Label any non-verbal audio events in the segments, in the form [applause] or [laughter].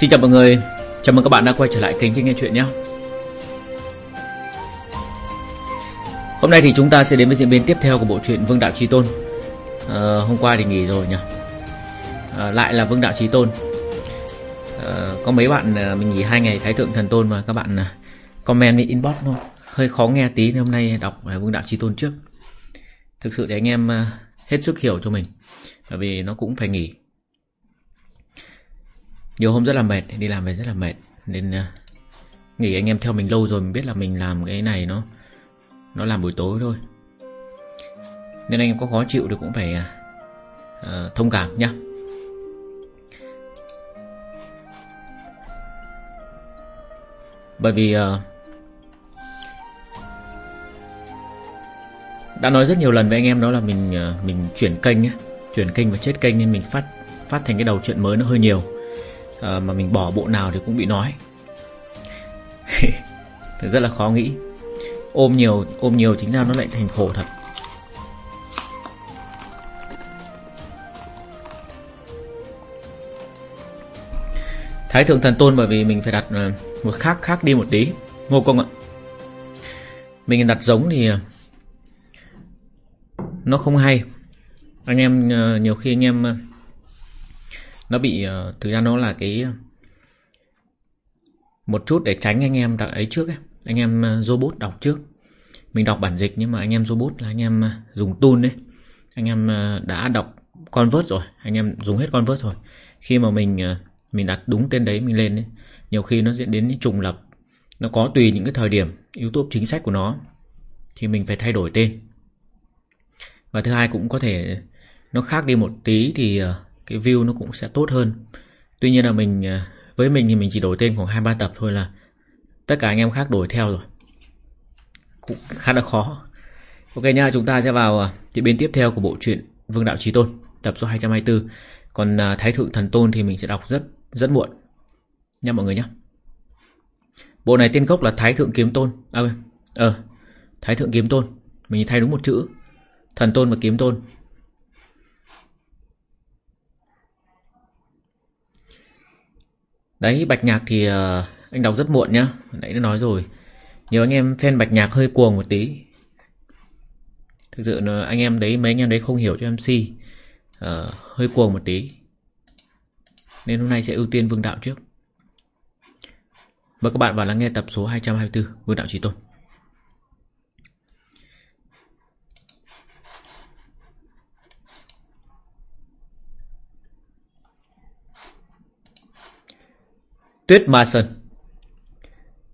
Xin chào mọi người, chào mừng các bạn đã quay trở lại kênh Thích Nghe Chuyện nhé. Hôm nay thì chúng ta sẽ đến với diễn biến tiếp theo của bộ truyện Vương Đạo Trí Tôn. À, Hôm qua thì nghỉ rồi nhỉ? À, Lại là Vương Đạo Trí Tôn. À, Có mấy bạn mình nghỉ hai ngày Thái Thượng Thần Tôn mà các bạn comment với inbox thôi. Hơi khó nghe tí nên hôm nay đọc Vương Đạo Trí Tôn trước. Thực sự để anh em hết sức hiểu cho mình. Bởi vì nó cũng phải nghỉ nhiều hôm rất là mệt Đi làm về rất là mệt. Nên uh, nghỉ anh em theo mình lâu rồi Mình biết là mình làm cái này nó Nó làm buổi tối thôi. Nên anh em có khó chịu thì cũng phải uh, Thông cảm nhá. Bởi vì uh, Đã nói rất nhiều lần với anh em đó là mình uh, Mình chuyển kênh nhé Chuyển kênh và chết kênh nên mình phát Phát thành cái đầu chuyện mới nó hơi nhiều à, Mà mình bỏ bộ nào thì cũng bị nói. [laughs] Thật rất là khó nghĩ. Ôm nhiều Ôm nhiều chính ra nó lại thành khổ thật. Thái thượng thần tôn bởi vì mình phải đặt ờ, một khác khác đi một tí. Ngô công ạ. Mình đặt giống thì ờ, Nó không hay. Anh em nhiều khi anh em nó bị uh, thực ra nó là cái ờ, một chút để tránh anh em đọc ấy trước ấy. anh em uh, robot đọc trước. Mình đọc bản dịch nhưng mà anh em robot là anh em uh, dùng tool đấy anh em uh, đã đọc convert rồi anh em dùng hết convert rồi. Khi mà mình uh, mình đặt đúng tên đấy mình lên ấy, nhiều khi nó diễn đến trùng lập. Nó có tùy những cái thời điểm yếu tố chính sách của nó thì mình phải thay đổi tên. Và thứ hai cũng có thể nó khác đi một tí thì cái view nó cũng sẽ tốt hơn. Tuy nhiên là mình à, với mình thì mình chỉ đổi tên khoảng hai ba tập thôi là tất cả anh em khác đổi theo rồi. Cũng khá là khó. Ok nha chúng ta sẽ vào à, diễn biến tiếp theo của bộ truyện Vương Đạo Trí Tôn tập số 224 còn à, Thái Thượng Thần Tôn thì mình sẽ đọc rất rất muộn. Nha mọi người nhé bộ này tên gốc là Thái Thượng Kiếm Tôn. À ờ Thái Thượng Kiếm Tôn. Mình thay đúng một chữ. Thần Tôn và Kiếm Tôn. Đấy Bạch Nhạc thì uh, anh đọc rất muộn nhá. Nãy đã nói rồi. Nhiều anh em fan Bạch Nhạc hơi cuồng một tí. Thực sự là anh em đấy Mấy anh em đấy không hiểu cho MC uh, ờ, Hơi cuồng một tí. Nên hôm nay sẽ ưu tiên Vương Đạo trước. Mời các bạn vào lắng nghe tập số 224 Vương Đạo Trí Tôn. Tuyết Ma Sơn.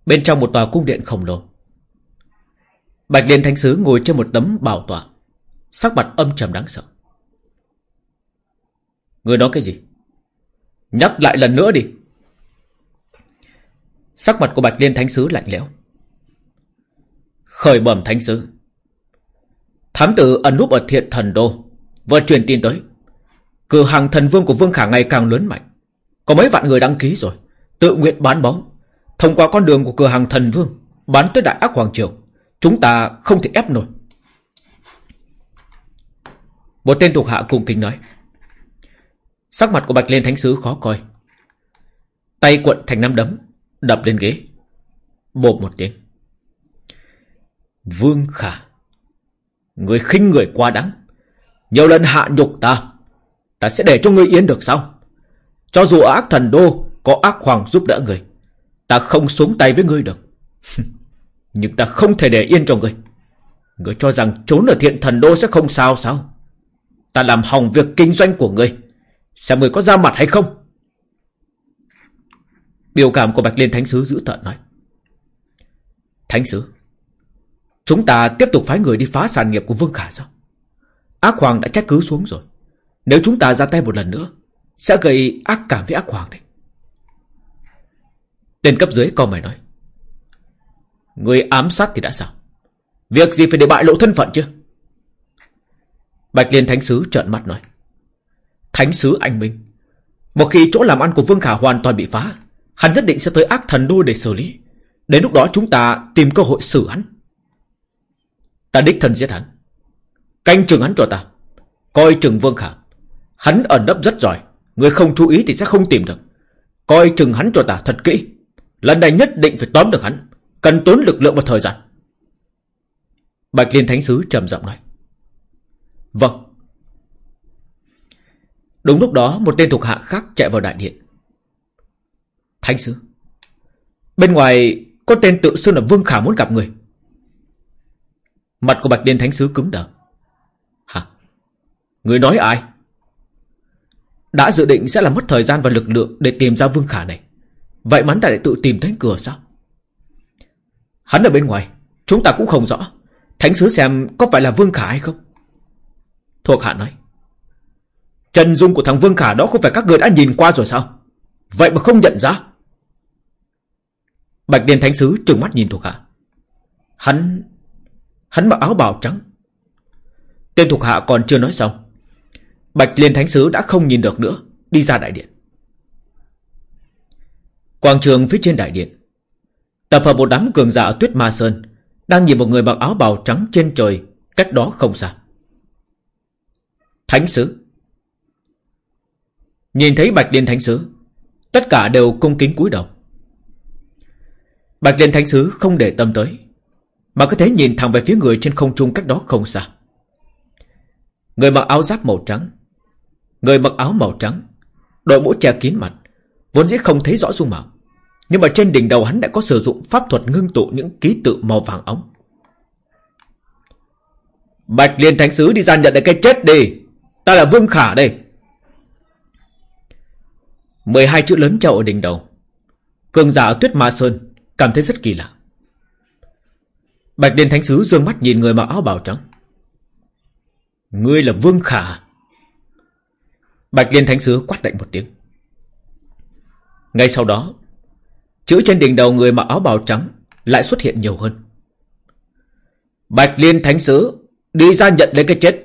Bên trong một tòa cung điện khổng lồ. Bạch Liên Thánh Sứ ngồi trên một tấm bảo tọa. Sắc mặt âm trầm đáng sợ. Người nói cái gì? Nhắc lại lần nữa đi. Sắc mặt của Bạch Liên Thánh Sứ lạnh lẽo. Khởi bẩm Thánh Sứ. Thám tử ẩn núp ở thiện thần đô, Vừa truyền tin tới. Cửa hàng thần vương của Vương Khả ngày càng lớn mạnh. Có mấy vạn người đăng ký rồi. Tự nguyện bán máu Thông qua con đường của cửa hàng thần vương, Bán tới đại ác hoàng triều, Chúng ta không thể ép nổi. Một tên thuộc hạ cùng kính nói. Sắc mặt của Bạch Liên Thánh Sứ khó coi. Tay cuộn thành năm đấm, Đập lên ghế. Bộp một tiếng. Vương Khả, Người khinh người quá đáng. Nhiều lần hạ nhục ta Ta sẽ để cho ngươi yên được sao? Cho dù ở ác thần đô có ác hoàng giúp đỡ người. Ta không xuống tay với ngươi được. [laughs] Nhưng ta không thể để yên cho ngươi. Ngươi cho rằng trốn ở thiện thần đô sẽ không sao sao? Ta làm hỏng việc kinh doanh của ngươi. Xem ngươi có ra mặt hay không. Biểu cảm của Bạch Liên Thánh Sứ giữ tợn nói. Thánh Sứ, Chúng ta tiếp tục phái người đi phá sản nghiệp của Vương Khả sao? Ác Hoàng đã trách cứ xuống rồi. Nếu chúng ta ra tay một lần nữa, Sẽ gây ác cảm với ác Hoàng đấy. Tên cấp dưới co mày nói. Người ám sát thì đã sao? Việc gì phải để bại lộ thân phận chứ? Bạch Liên Thánh Sứ trợn mắt nói. Thánh Sứ anh Minh. Một khi chỗ làm ăn của Vương Khả hoàn toàn bị phá, hắn nhất định sẽ tới ác thần đô để xử lý. Đến lúc đó chúng ta tìm cơ hội xử hắn. Ta đích thân giết hắn. Canh chừng hắn cho ta. Coi chừng Vương Khả. Hắn ẩn nấp rất giỏi. Người không chú ý thì sẽ không tìm được. Coi chừng hắn cho ta thật kỹ Lần này nhất định phải tóm được hắn, Cần tốn lực lượng và thời gian. Bạch Liên Thánh Sứ trầm giọng nói. Vâng. Đúng lúc đó, một tên thuộc hạ khác chạy vào đại điện. Thánh Sứ. Bên ngoài, có tên tự xưng là Vương Khả muốn gặp người. Mặt của Bạch Liên Thánh Sứ cứng đờ. Hả? Người nói ai? Đã dự định sẽ là mất thời gian và lực lượng Để tìm ra Vương Khả này. Vậy mắn ta lại tự tìm thấy cửa sao? Hắn ở bên ngoài, Chúng ta cũng không rõ. Thánh sứ xem có phải là Vương Khả hay không? Thuộc hạ nói. Trần dung của thằng Vương Khả đó Không phải các người đã nhìn qua rồi sao? Vậy mà không nhận ra. Bạch Điền Thánh Sứ trừng mắt nhìn thuộc hạ. Hắn Hắn mặc áo bào trắng. Tên thuộc hạ còn chưa nói xong. Bạch Liên Thánh Sứ đã không nhìn được nữa, Đi ra đại điện. Quảng trường phía trên đại điện. Tập hợp một đám cường giả ở tuyết ma sơn Đang nhìn một người mặc áo bào trắng trên trời Cách đó không xa. Thánh sứ. Nhìn thấy Bạch Liên Thánh sứ, Tất cả đều cung kính cúi đầu. Bạch Liên Thánh sứ không để tâm tới, Mà có thể nhìn thẳng về phía người trên không trung cách đó không xa. Người mặc áo giáp màu trắng, Người mặc áo màu trắng, Đội mũ che kín mặt, Vốn dĩ không thấy rõ dung mạo nhưng mà trên đỉnh đầu hắn đã có sử dụng pháp thuật ngưng tụ những ký tự màu vàng ống. Bạch Liên Thánh Sứ đi ra nhận được cái chết đi. Ta là Vương Khả đây. 12 chữ lớn treo ở đỉnh đầu. Cường giả Tuyết Ma Sơn cảm thấy rất kỳ lạ. Bạch Liên Thánh Sứ dương mắt nhìn người mặc áo bào trắng. Ngươi là Vương Khả. Bạch Liên Thánh Sứ quát lạnh một tiếng. Ngay sau đó, Chữ trên đỉnh đầu người mặc áo bào trắng Lại xuất hiện nhiều hơn. Bạch Liên Thánh Sứ, Đi ra nhận lấy cái chết.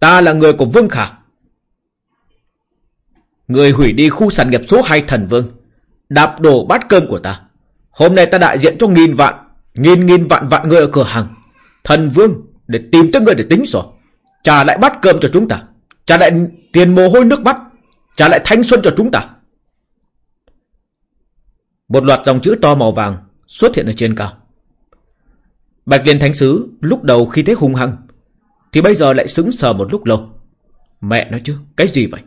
Ta là người của Vương Khả. Người hủy đi khu sản nghiệp số 2 thần Vương, Đạp đổ bát cơm của ta. Hôm nay ta đại diện cho nghìn vạn, Nghìn nghìn vạn vạn người ở cửa hàng, Thần Vương để tìm tới người để tính sổ. Trả lại bát cơm cho chúng ta. Trả lại tiền mồ hôi nước mắt. Trả lại thanh xuân cho chúng ta một loạt dòng chữ to màu vàng xuất hiện ở trên cao. Bạch Liên Thánh Sứ lúc đầu khi thấy hung hăng thì bây giờ lại sững sờ một lúc lâu. Mẹ nói chứ, cái gì vậy?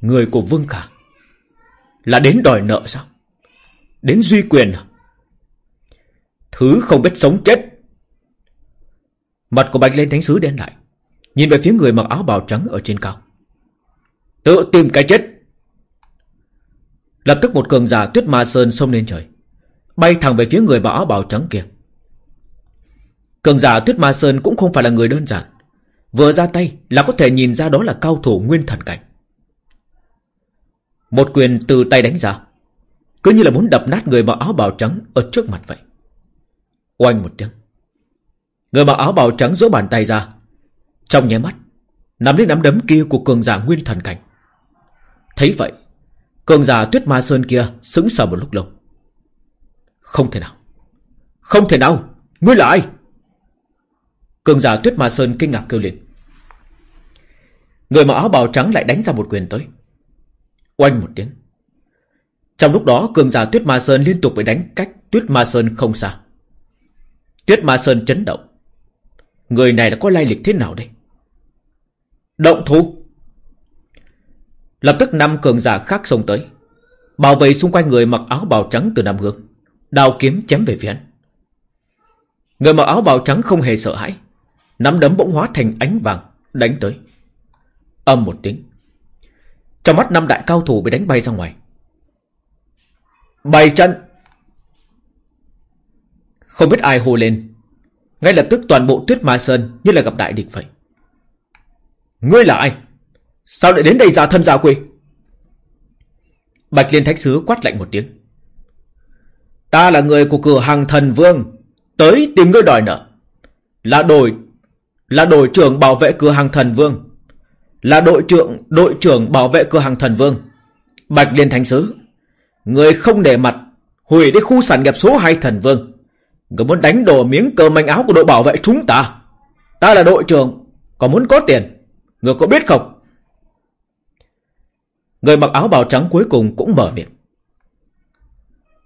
Người của Vương Khả là đến đòi nợ sao? Đến duy quyền à? Thứ không biết sống chết. Mặt của Bạch Liên Thánh Sứ đen lại, nhìn về phía người mặc áo bào trắng ở trên cao. Tự tìm cái chết. Lập tức một cường giả tuyết ma sơn xông lên trời, Bay thẳng về phía người mặc áo bào trắng kia. Cường giả tuyết ma sơn cũng không phải là người đơn giản. Vừa ra tay là có thể nhìn ra đó là cao thủ nguyên thần cảnh. Một quyền từ tay đánh ra, Cứ như là muốn đập nát người mặc áo bào trắng Ở trước mặt vậy. Oanh một tiếng, Người mặc áo bào trắng giỗ bàn tay ra, Trong nháy mắt, Nắm lấy nắm đấm kia của cường giả nguyên thần cảnh. Thấy vậy Cường giả tuyết ma sơn kia sững sờ một lúc lâu. Không thể nào. Không thể nào. Ngươi là ai? Cường giả tuyết ma sơn kinh ngạc kêu lên. Người mặc áo bào trắng lại đánh ra một quyền tới. Oanh một tiếng. Trong lúc đó, cường giả tuyết ma sơn liên tục bị đánh cách tuyết ma sơn không xa. Tuyết ma sơn chấn động. Người này là có lai lịch thế nào đây? Động thủ! Lập tức năm cường giả khác xông tới. Bảo vệ xung quanh người mặc áo bào trắng từ năm hướng. Đào kiếm chém về phía hắn. Người mặc áo bào trắng không hề sợ hãi. Nắm đấm bỗng hóa thành ánh vàng, Đánh tới. Âm một tiếng. Trong mắt năm đại cao thủ bị đánh bay ra ngoài. Bày trận. Không biết ai hô lên. Ngay lập tức toàn bộ tuyết ma sơn Như là gặp đại địch vậy. Ngươi là ai? Sao lại đến đây giả thân giả quỷ Bạch Liên Thánh Sứ quát lạnh một tiếng. Ta là người của cửa hàng thần vương, Tới tìm ngươi đòi nợ. Là đội Là đội trưởng bảo vệ cửa hàng thần vương. Là đội trưởng Đội trưởng bảo vệ cửa hàng thần vương. Bạch Liên Thánh Sứ, Người không để mặt, Hủy đi khu sản nghiệp số 2 thần vương. Người muốn đánh đổ miếng cờ manh áo của đội bảo vệ chúng ta. Ta là đội trưởng Còn muốn có tiền, Người có biết không? Người mặc áo bào trắng cuối cùng cũng mở miệng.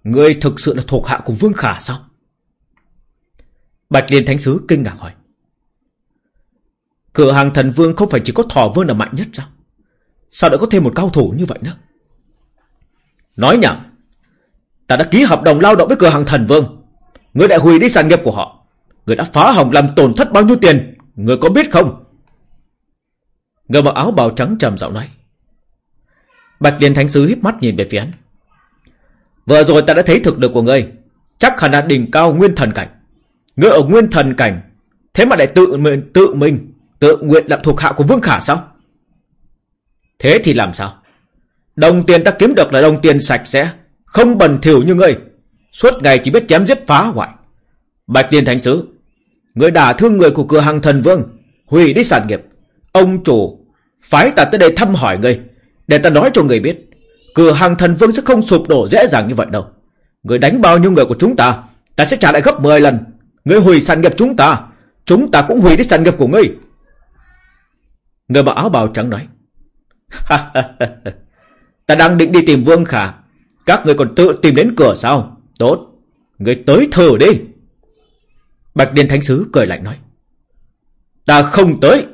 người thực sự là thuộc hạ của Vương Khả sao? Bạch Liên Thánh Sứ kinh ngạc hỏi. Cửa hàng thần vương không phải chỉ có thỏ vương là mạnh nhất sao? Sao lại có thêm một cao thủ như vậy nữa? Nói nhảm. Ta đã ký hợp đồng lao động với cửa hàng thần vương. người đã hủy đi sản nghiệp của họ. người đã phá hỏng làm tổn thất bao nhiêu tiền? người có biết không? Người mặc áo bào trắng trầm giọng nói. Bạch Liên Thánh Sứ híp mắt nhìn về phía hắn. Vừa rồi ta đã thấy thực lực của ngươi. Chắc hẳn là đỉnh cao nguyên thần cảnh. Ngươi ở nguyên thần cảnh. Thế mà lại tự mình, tự mình, tự nguyện làm thuộc hạ của Vương Khả sao? Thế thì làm sao? Đồng tiền ta kiếm được là đồng tiền sạch sẽ, không bẩn thỉu như ngươi. Suốt ngày chỉ biết chém giết phá hoại. Bạch Liên Thánh Sứ, ngươi đả thương người của cửa hàng thần vương, hủy đi sản nghiệp. Ông chủ, phái ta tới đây thăm hỏi ngươi, để ta nói cho người biết, cửa hàng thần vương sẽ không sụp đổ dễ dàng như vậy đâu. Người đánh bao nhiêu người của chúng ta, ta sẽ trả lại gấp 10 lần. Người hủy sản nghiệp chúng ta, chúng ta cũng hủy đi sản nghiệp của ngươi. Người mặc áo bào trắng nói. ta đang định đi tìm Vương Khả. Các người còn tự tìm đến cửa sao? Tốt, người tới thử đi. Bạch Điên Thánh Sứ cười lạnh nói. Ta không tới.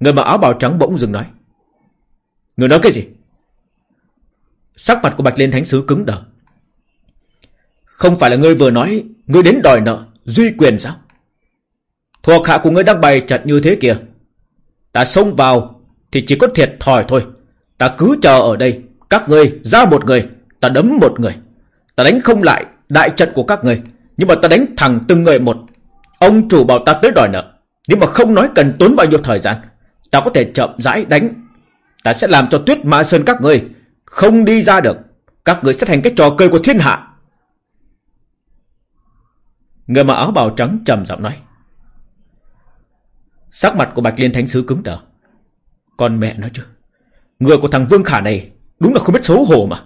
Người mặc áo bào trắng bỗng dừng nói. Người nói cái gì? Sắc mặt của Bạch Liên Thánh Sứ cứng đờ. Không phải là ngươi vừa nói Ngươi đến đòi nợ Duy quyền sao? Thuộc hạ của ngươi đang bày chặt như thế kìa. Ta xông vào Thì chỉ có thiệt thòi thôi. Ta cứ chờ ở đây Các ngươi ra một người Ta đấm một người. Ta đánh không lại đại trận của các ngươi, Nhưng mà ta đánh thẳng từng người một. Ông chủ bảo ta tới đòi nợ nếu mà không nói cần tốn bao nhiêu thời gian Ta có thể chậm rãi đánh Ta sẽ làm cho tuyết mã sơn các ngươi Không đi ra được. Các ngươi sẽ thành cái trò cười của thiên hạ. Người mặc áo bào trắng trầm giọng nói. Sắc mặt của Bạch Liên Thánh Sứ cứng đờ. Con mẹ nói chứ, Người của thằng Vương Khả này Đúng là không biết xấu hổ mà.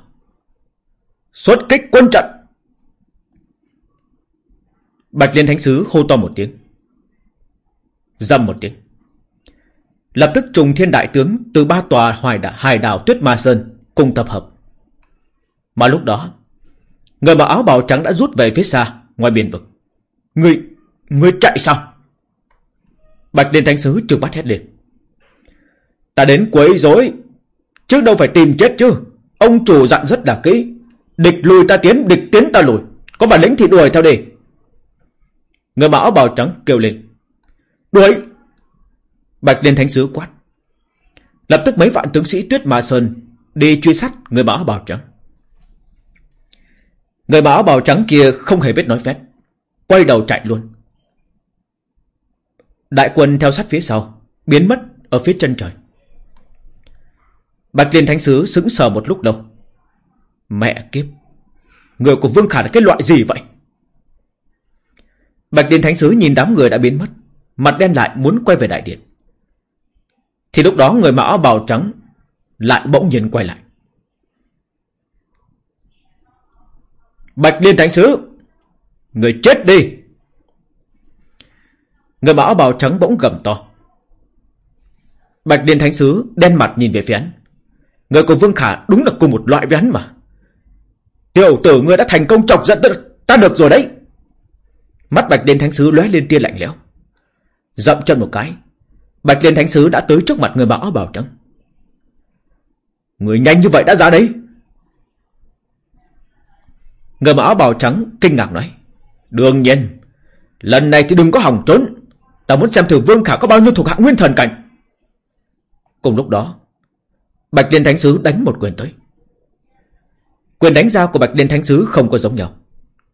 Xuất kích quân trận. Bạch Liên Thánh Sứ hô to một tiếng. Dầm một tiếng. Lập tức trùng thiên đại tướng Từ ba tòa hoài đảo, hải đảo Tuyết Ma Sơn Cùng tập hợp. Mà lúc đó Người mặc áo bào trắng đã rút về phía xa Ngoài biển vực. Người, người chạy sao? Bạch Liên Thánh Sứ trừng mắt hét lên. Ta đến quấy rối Chứ đâu phải tìm chết chứ. Ông chủ dặn rất là kỹ Địch lùi ta tiến, địch tiến ta lùi. Có bản lĩnh thì đuổi theo đi. Người mặc áo bào trắng kêu lên. Đuổi! Bạch Liên Thánh Sứ quát. Lập tức mấy vạn tướng sĩ Tuyết Ma Sơn Đi truy sát người mặc áo bào trắng. Người mặc áo bào trắng kia không hề biết nói phép, Quay đầu chạy luôn. Đại quân theo sát phía sau, Biến mất ở phía chân trời. Bạch Liên Thánh Sứ sững sờ một lúc lâu. Mẹ kiếp, Người của Vương Khả là cái loại gì vậy? Bạch Liên Thánh Sứ nhìn đám người đã biến mất, Mặt đen lại muốn quay về đại điện. Thì lúc đó người mặc áo bào trắng Lại bỗng nhiên quay lại. Bạch Liên Thánh Sứ, Người chết đi. Người mặc áo bào trắng bỗng gầm to. Bạch Liên Thánh Sứ đen mặt nhìn về phía hắn. Người của Vương Khả đúng là cùng một loại với hắn mà. Tiểu tử ngươi đã thành công chọc giận ta được rồi đấy. Mắt Bạch Liên Thánh Sứ lóe lên tia lạnh lẽo. Dậm chân một cái Bạch Liên Thánh Sứ đã tới trước mặt người mặc áo bào trắng Người nhanh như vậy đã ra đấy Người mặc áo bào trắng kinh ngạc nói, Đương nhiên, Lần này thì đừng có hỏng trốn. Ta muốn xem thử Vương Khả có bao nhiêu thuộc hạ nguyên thần cảnh. Cùng lúc đó, Bạch Liên Thánh Sứ đánh một quyền tới. Quyền đánh ra của Bạch Liên Thánh Sứ không có giống nhau.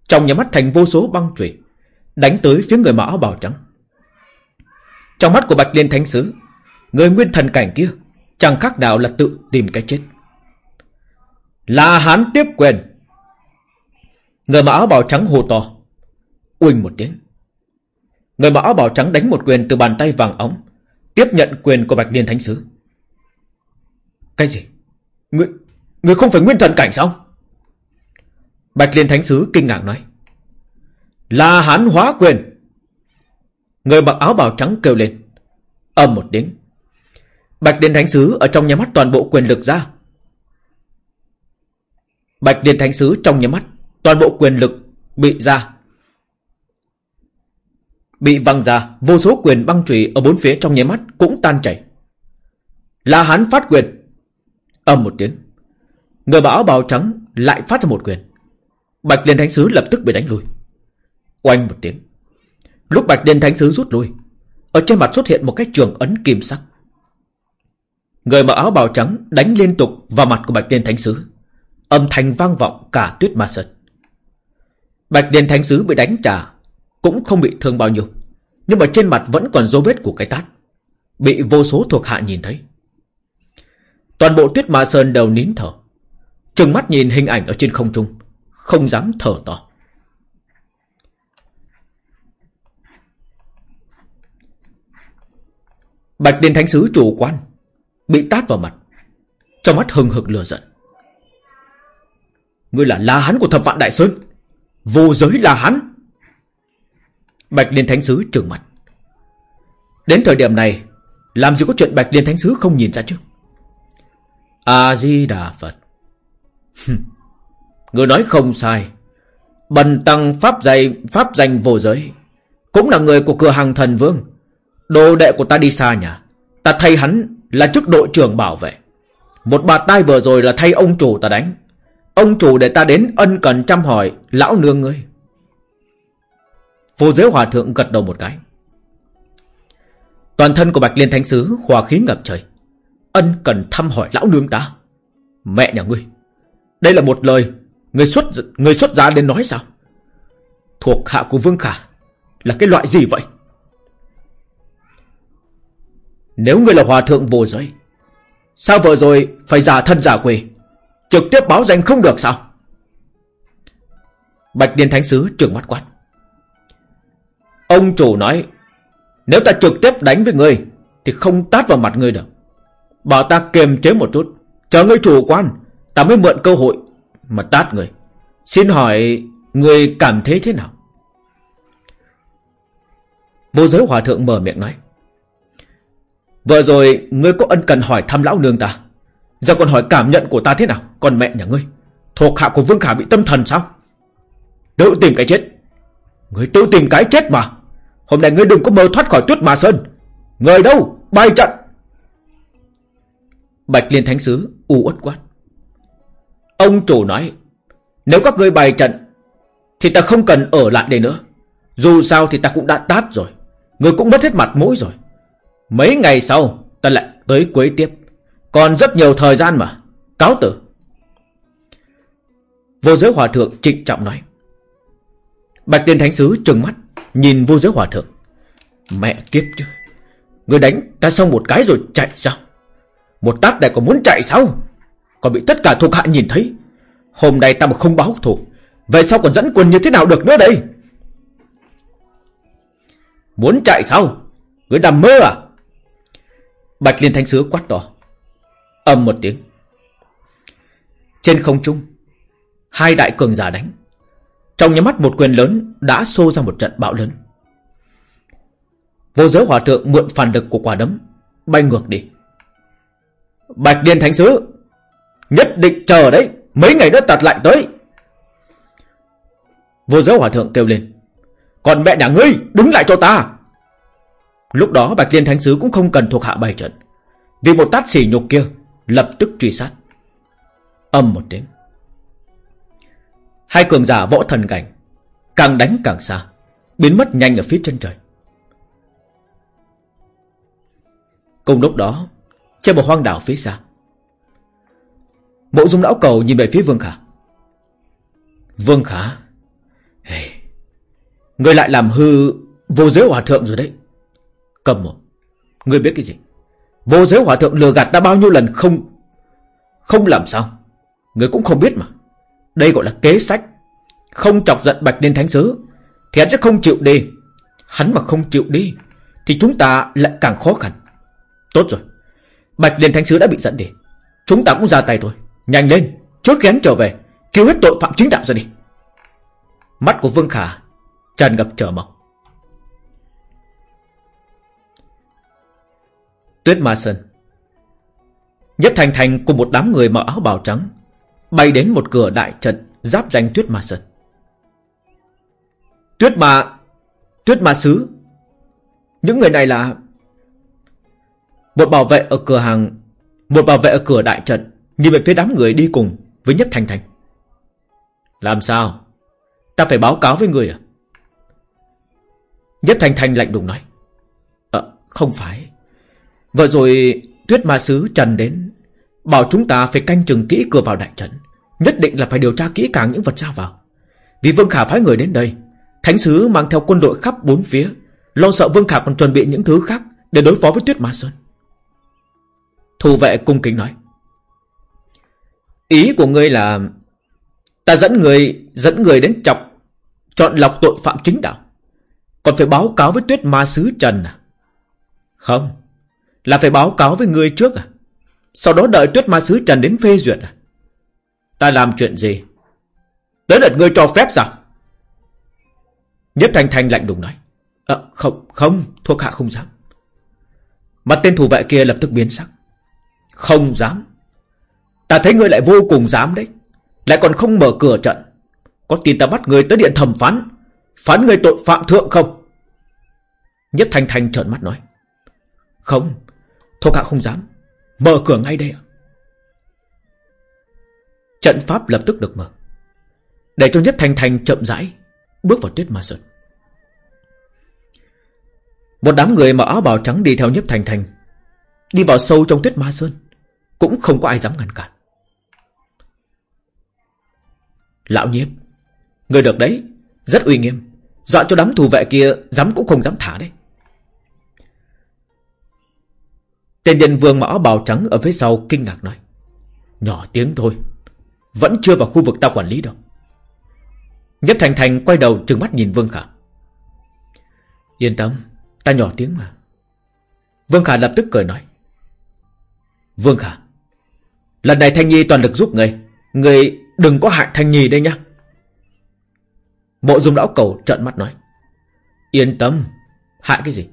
Trong nhà mắt thành vô số băng trụy Đánh tới phía người mặc áo bào trắng trong mắt của Bạch Liên Thánh Sứ Người nguyên thần cảnh kia Chẳng khác nào là tự tìm cái chết Là hán tiếp quyền Người mặc áo bào trắng hồ to Uỳnh một tiếng. Người mặc áo bào trắng đánh một quyền từ bàn tay vàng ống, tiếp nhận quyền của Bạch Liên Thánh Sứ. Cái gì? Người, người không phải nguyên thần cảnh sao? Bạch Liên Thánh Sứ kinh ngạc nói. Là hán hóa quyền. Người mặc áo bào trắng kêu lên. Âm một tiếng. Bạch Điện Thánh Sứ ở trong nhà mắt toàn bộ quyền lực ra. Bạch Điện Thánh Sứ trong nhà mắt Toàn bộ quyền lực bị ra. Bị văng ra, Vô số quyền băng trùy ở bốn phía trong nhà mắt Cũng tan chảy. Là hắn phát quyền. Âm một tiếng. Người bảo áo bào trắng lại phát ra một quyền. Bạch Liên Thánh Sứ lập tức bị đánh lui. Oanh một tiếng. Lúc Bạch Liên Thánh Sứ rút lui, Ở trên mặt xuất hiện một cái trường ấn kim sắc. Người mặc áo bào trắng đánh liên tục vào mặt của Bạch Liên Thánh Sứ. Âm thanh vang vọng cả tuyết ma sơn. Bạch Liên Thánh Sứ bị đánh trả, Cũng không bị thương bao nhiêu, Nhưng mà trên mặt vẫn còn dấu vết của cái tát, Bị vô số thuộc hạ nhìn thấy. Toàn bộ tuyết ma sơn đều nín thở, Trừng mắt nhìn hình ảnh ở trên không trung, Không dám thở to. Bạch Điền Thánh Sứ chủ quan, Bị tát vào mặt, Trong mắt hừng hực lửa giận. Ngươi là la hán của thập vạn đại sơn, Vô giới la hán. Bạch Liên Thánh Sứ trừng mặt. Đến thời điểm này, Làm gì có chuyện Bạch Liên Thánh Sứ không nhìn ra chứ? A-di-đà Phật. Người nói không sai. Bần tăng pháp dạy Pháp danh vô giới Cũng là người của cửa hàng thần vương. Đồ đệ của ta đi xa nhà. Ta thay hắn là chức đội trưởng bảo vệ. Một bà tai vừa rồi là thay ông chủ ta đánh. Ông chủ để ta đến ân cần chăm hỏi Lão nương ngươi. Vô giới hòa thượng gật đầu một cái. Toàn thân của Bạch Liên Thánh Sứ Hòa khí ngập trời. Ân cần thăm hỏi lão nương ta. Mẹ nhà ngươi, Đây là một lời Người xuất người xuất giá đến nói sao? Thuộc hạ của Vương Khả Là cái loại gì vậy? Nếu ngươi là hòa thượng vô giới, Sao vợ rồi phải giả thân giả quê, Trực tiếp báo danh không được sao? Bạch Điên Thánh Sứ trừng mắt quát. Ông chủ nói, Nếu ta trực tiếp đánh với ngươi, Thì không tát vào mặt ngươi được. Bảo ta kiềm chế một chút, Chờ ngươi chủ quan, Ta mới mượn cơ hội Mà tát người Xin hỏi Người cảm thấy thế nào? Vô giới hòa thượng mở miệng nói Vừa rồi, Ngươi có ân cần hỏi thăm lão nương ta. Giờ còn hỏi cảm nhận của ta thế nào? Còn mẹ nhà ngươi, Thuộc hạ của Vương Khả bị tâm thần sao? Tự tìm cái chết. Ngươi tự tìm cái chết mà. Hôm nay ngươi đừng có mơ thoát khỏi tuyết mà sơn. Người đâu? Bay trận. Bạch Liên Thánh Sứ u uất quát. Ông chủ nói, Nếu các ngươi bày trận, Thì ta không cần ở lại đây nữa. Dù sao thì ta cũng đã tát rồi. Người cũng mất hết mặt mũi rồi. Mấy ngày sau, ta lại tới quấy tiếp. Còn rất nhiều thời gian mà. Cáo tử. Vô giới hòa thượng trịnh trọng nói. Bạch tiên Thánh Sứ trừng mắt, Nhìn vô giới hòa thượng. Mẹ kiếp chứ. Người đánh ta xong một cái rồi chạy sao? Một tát này còn muốn chạy sao? Còn bị tất cả thuộc hạ nhìn thấy? Hôm nay ta mà không báo thù, Vậy sao còn dẫn quân như thế nào được nữa đây? Muốn chạy sao? Người đam mơ à? Bạch Liên Thánh Sứ quát to. Âm một tiếng. Trên không trung, Hai đại cường giả đánh. Trong nhắm mắt một quyền lớn Đã xô ra một trận bão lớn. Vô giới hòa thượng mượn phản lực của quả đấm, Bay ngược đi. Bạch Liên Thánh Sứ, Nhất định chờ đấy, Mấy ngày nữa tạt lại tới. Vô giới hòa thượng kêu lên. Còn mẹ nhà ngươi đứng lại cho ta. Lúc đó Bạch Liên Thánh Sứ cũng không cần thuộc hạ bày trận. Vì một tát xỉ nhục kia Lập tức truy sát. Âm một tiếng. Hai cường giả võ thần cảnh Càng đánh càng xa Biến mất nhanh ở phía chân trời. Cùng lúc đó Trên một hoang đảo phía xa Mộ dung lão cầu nhìn về phía Vương Khả. Vương Khả hey, Người lại làm hư Vô giới hòa thượng rồi đấy. Cầm một. Người biết cái gì? Vô giới hỏa thượng lừa gạt ta bao nhiêu lần không Không làm sao? Người cũng không biết mà. Đây gọi là kế sách. Không chọc giận Bạch Liên Thánh Sứ, Thì hắn sẽ không chịu đi. Hắn mà không chịu đi, Thì chúng ta lại càng khó khăn. Tốt rồi. Bạch Liên Thánh Sứ đã bị dẫn đi. Chúng ta cũng ra tay thôi. Nhanh lên, Trước khi hắn trở về Cứu hết tội phạm chính đạo ra đi. Mắt của Vương Khả tràn ngập trở mong. Tuyết Ma Sơn. Nhất Thành Thành cùng một đám người mặc áo bào trắng Bay đến một cửa đại trận Giáp danh Tuyết Ma Sơn. Tuyết Ma Tuyết Ma Sứ, Những người này là Một bảo vệ ở cửa hàng, Một bảo vệ ở cửa đại trận, Nhìn về phía đám người đi cùng với Nhất Thành Thành Làm sao? Ta phải báo cáo với người à? Nhất Thành Thành lạnh đùng nói. Ờ không phải. Vừa rồi Tuyết Ma Sứ Trần đến, Bảo chúng ta phải canh chừng kỹ cửa vào đại trận Nhất định là phải điều tra kỹ càng những vật ra vào. Vì Vương Khả phái người đến đây, Thánh sứ mang theo quân đội khắp bốn phía, Lo sợ Vương Khả còn chuẩn bị những thứ khác Để đối phó với Tuyết Ma Sơn. Thủ vệ cung kính nói, Ý của ngươi là Ta dẫn người Dẫn người đến chọc, Chọn lọc tội phạm chính đạo. Còn phải báo cáo với Tuyết Ma Sứ Trần à? Không là phải báo cáo với ngươi trước à? Sau đó đợi Tuyết Ma Sứ Trần đến phê duyệt à? Ta làm chuyện gì? Tới lượt ngươi cho phép sao? Nhất Thành Thành lạnh đùng nói. À, Không, không, thuộc hạ không dám. Mặt tên thủ vệ kia lập tức biến sắc. Không dám. Ta thấy ngươi lại vô cùng dám đấy. Lại còn không mở cửa trận. Có tin ta bắt ngươi tới điện thẩm phán. Phán ngươi tội phạm thượng không? Nhất Thành Thành trợn mắt nói. Không Thuộc hạ không dám. Mở cửa ngay đây ạ. Trận pháp lập tức được mở. Để cho Nhất Thành Thành chậm rãi Bước vào tuyết ma sơn. Một đám người mặc áo bào trắng đi theo Nhất Thành Thành Đi vào sâu trong tuyết ma sơn. Cũng không có ai dám ngăn cản. Lão nhiếp, Người được đấy, Rất uy nghiêm. Dọa cho đám thù vệ kia Dám cũng không dám thả đấy. Tên nhân vương mà áo bào trắng Ở phía sau kinh ngạc nói, Nhỏ tiếng thôi, vẫn chưa vào khu vực ta quản lý đâu. Nhất Thành Thành quay đầu trừng mắt nhìn Vương Khả. Yên tâm, Ta nhỏ tiếng mà. Vương Khả lập tức cười nói, Vương Khả, Lần này Thanh Nhi toàn lực giúp người Người đừng có hại Thanh Nhi đây nhá. Mộ dung lão cầu trợn mắt nói, Yên tâm, Hại cái gì?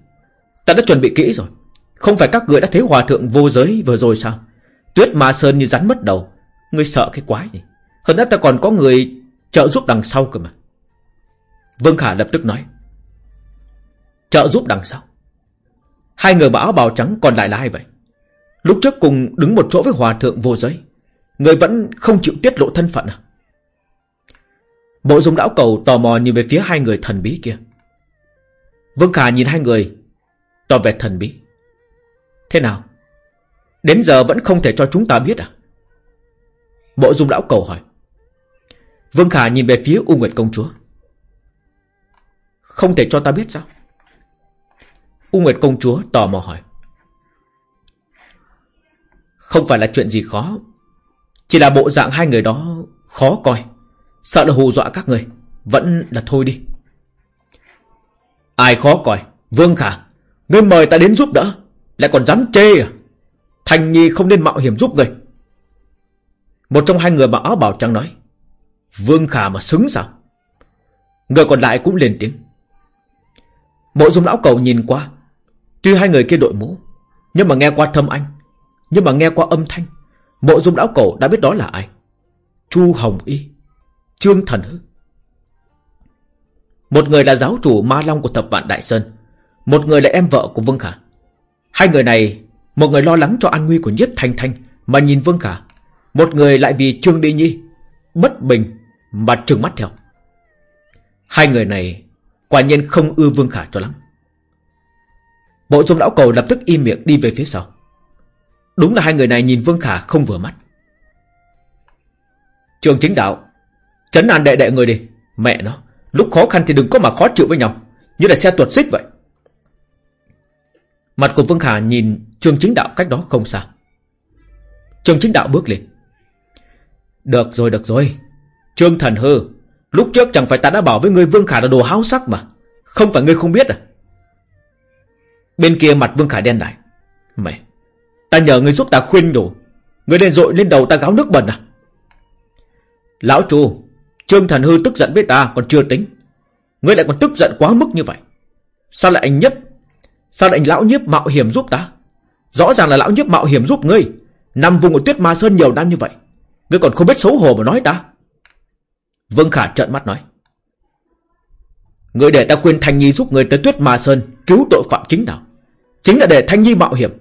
Ta đã chuẩn bị kỹ rồi. Không phải các người đã thấy hòa thượng vô giới vừa rồi sao? Tuyết ma sơn như rắn mất đầu. Ngươi sợ cái quái gì? Hơn nữa ta còn có người trợ giúp đằng sau cơ mà. Vương Khả lập tức nói. Trợ giúp đằng sau? Hai người mặc áo bào trắng còn lại là ai vậy? Lúc trước cùng đứng một chỗ với hòa thượng vô giới, Người vẫn không chịu tiết lộ thân phận à? Bộ dung lão cầu tò mò nhìn về phía hai người thần bí kia. Vương Khả nhìn hai người, Tỏ vẻ thần bí. Thế nào? Đến giờ vẫn không thể cho chúng ta biết à? Mộ dung lão cầu hỏi. Vương Khả nhìn về phía U Nguyệt công chúa. Không thể cho ta biết sao? U Nguyệt công chúa tò mò hỏi. Không phải là chuyện gì khó. Chỉ là bộ dạng hai người đó Khó coi. Sợ là hù dọa các người. Vẫn là thôi đi. Ai khó coi? Vương Khả, Ngươi mời ta đến giúp đỡ. Lại còn dám chê à? Thành Nhi không nên mạo hiểm giúp người. Một trong hai người mặc áo bảo trắng nói, Vương Khả mà xứng sao? Người còn lại cũng lên tiếng. Mộ dung lão cầu nhìn qua, Tuy hai người kia đội mũ, Nhưng mà nghe qua thâm anh, Nhưng mà nghe qua âm thanh, Mộ dung lão cầu đã biết đó là ai? Chu Hồng Y, Trương Thần Hư. Một người là giáo chủ Ma Long của thập vạn Đại Sơn, Một người là em vợ của Vương Khả. Hai người này, Một người lo lắng cho an nguy của Nhất Thanh Thanh Mà nhìn Vương Khả, một người lại vì Trương Đi Nhi Bất bình mà trừng mắt theo. Hai người này Quả nhiên không ưa Vương Khả cho lắm. Bộ dung lão cầu lập tức im miệng đi về phía sau. Đúng là hai người này nhìn Vương Khả không vừa mắt. Trường chính đạo Chấn an đệ đệ người đi, Mẹ nó, Lúc khó khăn thì đừng có mà khó chịu với nhau. Như là xe tuột xích vậy. Mặt của Vương Khả nhìn Trường chính đạo cách đó không xa Trường chính đạo bước lên được rồi, được rồi. Trương Thần Hư, lúc trước chẳng phải ta đã bảo với ngươi Vương Khả là đồ háo sắc mà. Không phải ngươi không biết à? Bên kia mặt Vương Khả đen lại. mày ta nhờ ngươi giúp ta khuyên đủ Ngươi lên dội lên đầu ta gáo nước bẩn à? Lão Chu, Trương Thần Hư tức giận với ta còn chưa tính. Ngươi lại còn tức giận quá mức như vậy. Sao lại anh nhất Sao lại anh lão nhiếp mạo hiểm giúp ta? Rõ ràng là lão nhiếp mạo hiểm giúp ngươi. Nằm vùng ở tuyết ma sơn nhiều năm như vậy. Ngươi còn không biết xấu hổ mà nói ta? Vương Khả trợn mắt nói. Ngươi để ta khuyên Thanh Nhi giúp ngươi tới tuyết ma sơn Cứu tội phạm chính đạo. Chính là để Thanh Nhi mạo hiểm.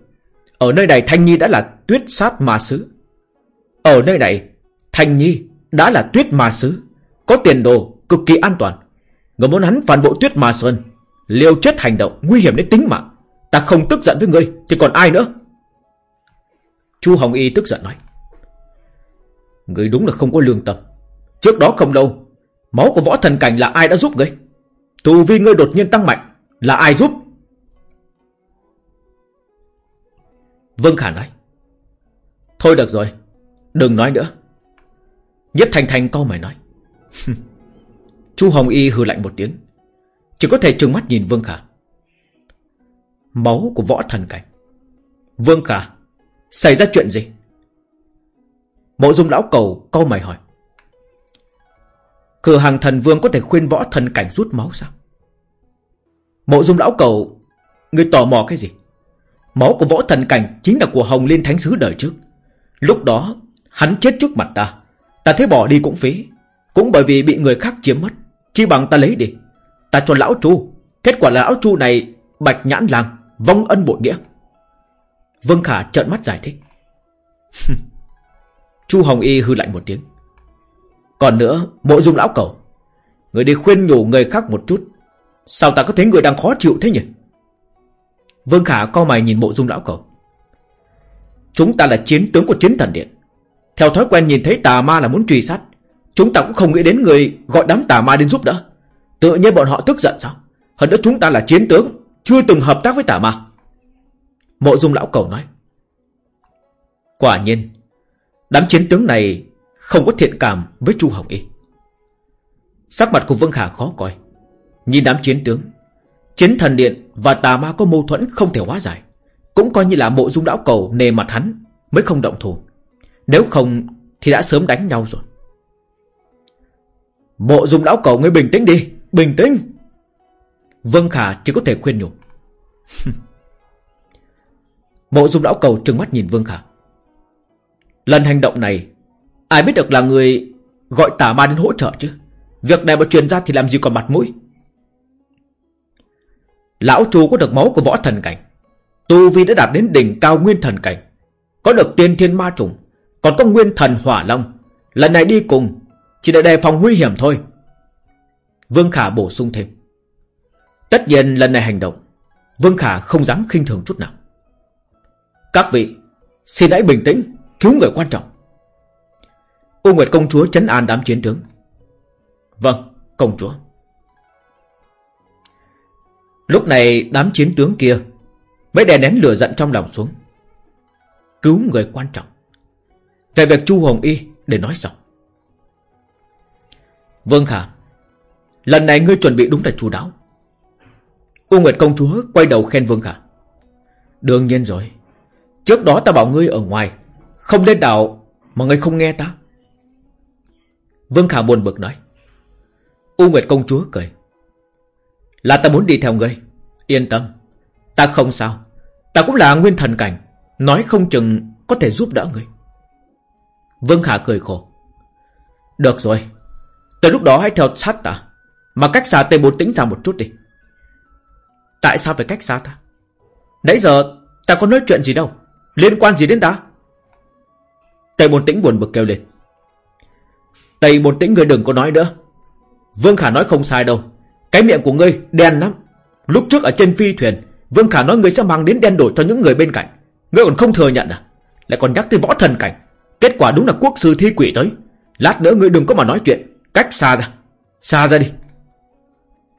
Ở nơi này Thanh Nhi đã là tuyết sát ma sứ. Ở nơi này Thanh Nhi đã là tuyết ma sứ. Có tiền đồ cực kỳ an toàn. Người muốn hắn phản bộ tuyết ma sơn Liều chết hành động nguy hiểm đến tính mạng. Ta không tức giận với ngươi, Thì còn ai nữa? Chu Hồng Y tức giận nói. Ngươi đúng là không có lương tâm. Trước đó không lâu, Máu của võ thần cảnh là ai đã giúp ngươi? Tù vi ngươi đột nhiên tăng mạnh, Là ai giúp? Vương Khả nói. Thôi được rồi, Đừng nói nữa. Nhất Thành Thành câu mày nói. [laughs] Chu Hồng Y hừ lạnh một tiếng. Chỉ có thể trừng mắt nhìn Vương Khả. Máu của võ thần cảnh. Vương Khả, Xảy ra chuyện gì? Mộ dung lão cầu câu mày hỏi. Cửa hàng thần vương có thể khuyên võ thần cảnh rút máu sao? Mộ dung lão cầu Người tò mò cái gì? Máu của võ thần cảnh chính là của Hồng Liên Thánh Sứ đời trước. Lúc đó, Hắn chết trước mặt ta. Ta thấy bỏ đi cũng phí Cũng bởi vì bị người khác chiếm mất. Chi bằng ta lấy đi. Ta cho lão chu. Kết quả là lão chu này, Bạch nhãn làng Vong ân bội nghĩa. Vương Khả trợn mắt giải thích. [laughs] Chu Hồng Y hư lạnh một tiếng. Còn nữa Mộ dung lão cầu Người đi khuyên nhủ người khác một chút. Sao ta có thấy người đang khó chịu thế nhỉ? Vương Khả co mày nhìn mộ dung lão cầu Chúng ta là chiến tướng của chiến thần điện. Theo thói quen nhìn thấy tà ma là muốn truy sát, Chúng ta cũng không nghĩ đến người Gọi đám tà ma đến giúp đỡ. Tự nhiên bọn họ tức giận sao? Hơn nữa chúng ta là chiến tướng, Chưa từng hợp tác với tà ma. Mộ dung lão cầu nói, Quả nhiên, Đám chiến tướng này Không có thiện cảm với Chu Hồng Y. Sắc mặt của Vương Khả khó coi. Nhìn đám chiến tướng, Chiến thần điện và tà ma có mâu thuẫn không thể hóa giải. Cũng coi như là mộ dung lão cầu nề mặt hắn Mới không động thủ. Nếu không thì đã sớm đánh nhau rồi. Mộ dung lão cầu ngươi bình tĩnh đi. Bình tĩnh. Vương Khả, chỉ có thể khuyên nhủ. [laughs] Mộ dung lão cầu trừng mắt nhìn Vương Khả. Lần hành động này, Ai biết được là người gọi tà ma đến hỗ trợ chứ? Việc này mà truyền ra thì làm gì còn mặt mũi? Lão chú có được máu của võ thần cảnh. Tu Vi đã đạt đến đỉnh cao nguyên thần cảnh. Có được tiên thiên ma trùng. Còn có nguyên thần hỏa long. Lần này đi cùng, Chỉ để đề phòng nguy hiểm thôi. Vương Khả bổ sung thêm. Tất nhiên lần này hành động, Vương Khả không dám khinh thường chút nào. Các vị, Xin hãy bình tĩnh, Cứu người quan trọng. U Nguyệt công chúa chấn an đám chiến tướng. Vâng công chúa. Lúc này đám chiến tướng kia Mới đè nén lửa giận trong lòng xuống. Cứu người quan trọng. Về việc Chu Hồng Y để nói sau. Vương Khả Lần này ngươi chuẩn bị đúng là chu đáo. U Nguyệt công chúa quay đầu khen Vương Khả. Đương nhiên rồi. Trước đó ta bảo ngươi ở ngoài, Không lên đảo Mà ngươi không nghe ta. Vương Khả buồn bực nói. U Nguyệt công chúa cười. Là ta muốn đi theo ngươi. Yên tâm. Ta không sao. Ta cũng là nguyên thần cảnh. Nói không chừng có thể giúp đỡ ngươi. Vương Khả cười khổ. Được rồi. Tới lúc đó hãy theo sát ta. Mà cách xa Tây Bồn Tĩnh ra một chút đi. Tại sao phải cách xa ta? Nãy giờ ta có nói chuyện gì đâu? Liên quan gì đến ta? Tây Bồn Tĩnh buồn bực kêu lên. Tây Bồn Tĩnh ngươi đừng có nói nữa. Vương Khả nói không sai đâu. Cái miệng của ngươi đen lắm. Lúc trước ở trên phi thuyền, Vương Khả nói ngươi sẽ mang đến đen đổi cho những người bên cạnh. Ngươi còn không thừa nhận à? Lại còn nhắc tới võ thần cảnh. Kết quả đúng là quốc sư thi quỷ tới. Lát nữa ngươi đừng có mà nói chuyện. Cách xa ra. Xa ra đi.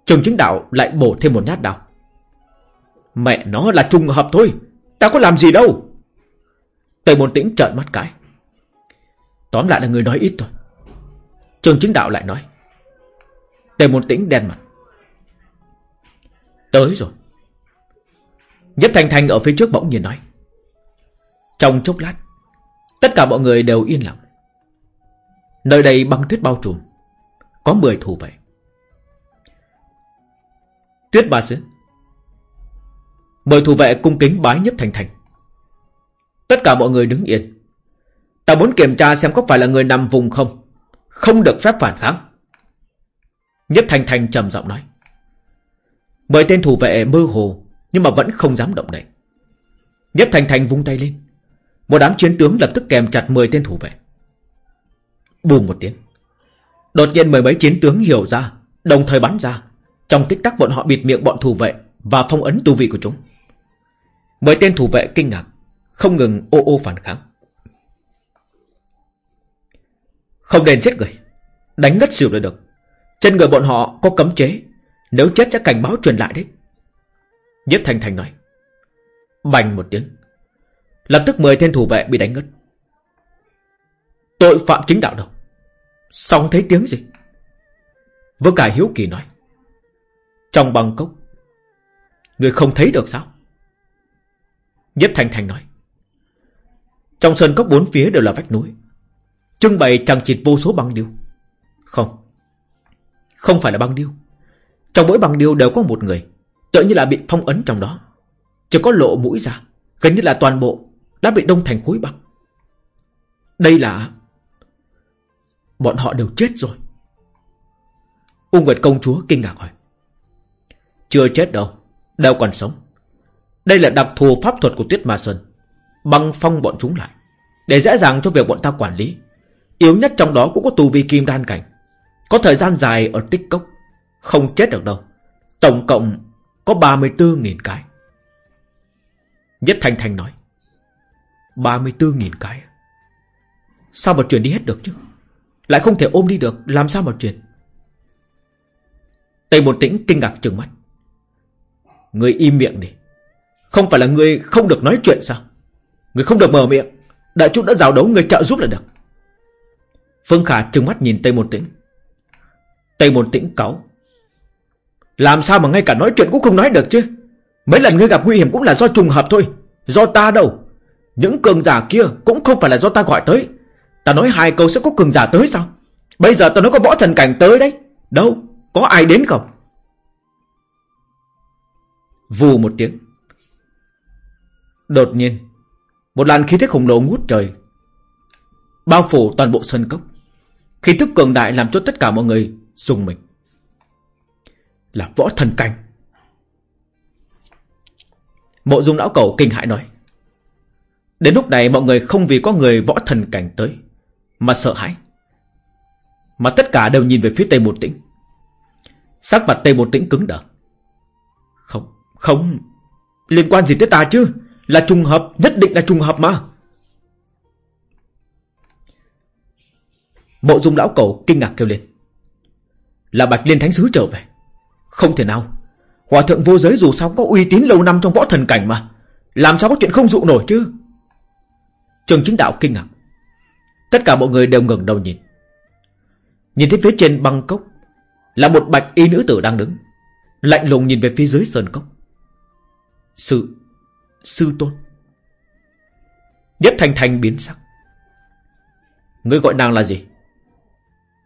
Trường chính đạo lại bổ thêm một nhát đào Mẹ nó là trùng hợp thôi, Ta có làm gì đâu. Tề môn tĩnh trợn mắt cái. Tóm lại là người nói ít thôi. Trường chính đạo lại nói. Tề môn tĩnh đen mặt. Tới rồi. Nhất Thanh Thanh ở phía trước bỗng nhiên nói. Trong chốc lát, Tất cả mọi người đều yên lặng. Nơi đây băng tuyết bao trùm, Có 10 thủ vệ. Tuyết bà sứ. Mời thủ vệ cung kính bái Nhếp thành thành. Tất cả mọi người đứng yên. Ta muốn kiểm tra xem có phải là người nằm vùng không. Không được phép phản kháng. Nhếp thành thành trầm giọng nói. Mời tên thủ vệ mơ hồ, Nhưng mà vẫn không dám động đậy. Nhếp thành thành vung tay lên. Một đám chiến tướng lập tức kèm chặt 10 tên thủ vệ. Bùm một tiếng. Đột nhiên mười mấy chiến tướng hiểu ra, Đồng thời bắn ra. Trong tích tắc bọn họ bịt miệng bọn thủ vệ Và phong ấn tu vị của chúng. Mười tên thủ vệ kinh ngạc, Không ngừng ô ô phản kháng. Không nên giết người, Đánh ngất xỉu là được. Trên người bọn họ có cấm chế, Nếu chết sẽ cảnh báo truyền lại đấy. Nhếp Thành Thành nói. Bành một tiếng, Lập tức mười tên thủ vệ bị đánh ngất. Tội phạm chính đạo đâu? Sao không thấy tiếng gì? Vương Cải Hiếu Kỳ nói. Trong băng cốc, Người không thấy được sao? Nhất Thanh Thanh nói, Trong sân cốc bốn phía đều là vách núi, Trưng bày chẳng chịt vô số băng điêu. Không Không phải là băng điêu. Trong mỗi băng điêu đều có một người, Tựa như là bị phong ấn trong đó. Chỉ có lộ mũi ra, Gần như là toàn bộ Đã bị đông thành khối băng. Đây là Bọn họ đều chết rồi. U Nguyệt công chúa kinh ngạc hỏi chưa chết đâu Đều còn sống. Đây là đặc thù pháp thuật của Tuyết Ma Sơn, Băng phong bọn chúng lại, Để dễ dàng cho việc bọn ta quản lý. Yếu nhất trong đó cũng có tù vi kim đan cảnh, Có thời gian dài ở tích cốc, Không chết được đâu, Tổng cộng có 34.000 cái. Nhất Thanh Thanh nói 34.000 cái? Sao mà chuyển đi hết được chứ? Lại không thể ôm đi được, Làm sao mà chuyển Tây một tĩnh kinh ngạc trừng mắt. Người im miệng đi. Không phải là người không được nói chuyện sao? Người không được mở miệng. Đại chúng đã giáo đấu, người trợ giúp là được. Phương Khả trừng mắt nhìn Tây môn Tĩnh. Tây môn Tĩnh cáu. Làm sao mà ngay cả nói chuyện cũng không nói được chứ? Mấy lần ngươi gặp nguy hiểm cũng là do trùng hợp thôi. Do ta đâu? Những cường giả kia cũng không phải là do ta gọi tới. Ta nói hai câu sẽ có cường giả tới sao? Bây giờ ta nói có võ thần cảnh tới đấy. Đâu? Có ai đến không? Vù một tiếng. Đột nhiên, Một làn khí thế khổng lồ ngút trời, Bao phủ toàn bộ sân cốc. Khí thức cường đại làm cho tất cả mọi người dùng mình. Là võ thần cảnh. Mộ dung lão cầu kinh hãi nói, Đến lúc này mọi người không vì có người võ thần cảnh tới, Mà sợ hãi, Mà tất cả đều nhìn về phía tây một tĩnh. Sắc mặt tây một tĩnh cứng đờ. Không, Liên quan gì tới ta chứ? Là trùng hợp, nhất định là trùng hợp mà. Mộ dung lão cầu kinh ngạc kêu lên. Là Bạch Liên Thánh Sứ trở về. Không thể nào. Hòa thượng vô giới dù sao có uy tín lâu năm trong võ thần cảnh mà. Làm sao có chuyện không dụ nổi chứ? Trường chính đạo kinh ngạc. Tất cả mọi người đều ngẩng đầu nhìn. Nhìn thấy phía trên băng cốc Là một bạch y nữ tử đang đứng Lạnh lùng nhìn về phía dưới sơn cốc. Sư Sư tôn. Nhất thành thành biến sắc. Ngươi gọi nàng là gì?